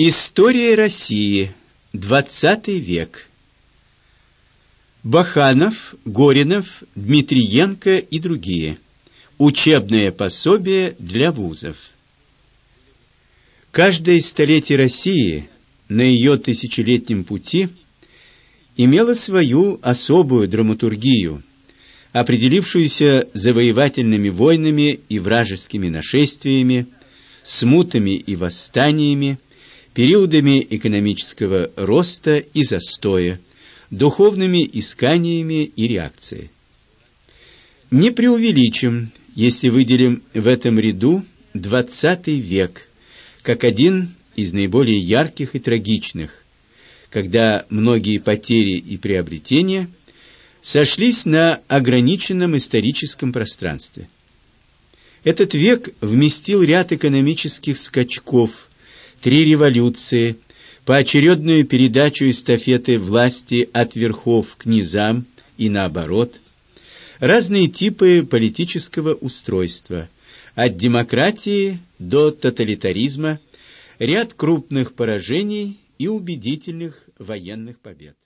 История России. Двадцатый век. Баханов, Горинов, Дмитриенко и другие. Учебное пособие для вузов. Каждое столетие России на ее тысячелетнем пути имело свою особую драматургию, определившуюся завоевательными войнами и вражескими нашествиями, смутами и восстаниями, периодами экономического роста и застоя, духовными исканиями и реакцией. Не преувеличим, если выделим в этом ряду XX век как один из наиболее ярких и трагичных, когда многие потери и приобретения сошлись на ограниченном историческом пространстве. Этот век вместил ряд экономических скачков, три революции, поочередную передачу эстафеты власти от верхов к низам и наоборот, разные типы политического устройства, от демократии до тоталитаризма, ряд крупных поражений и убедительных военных побед.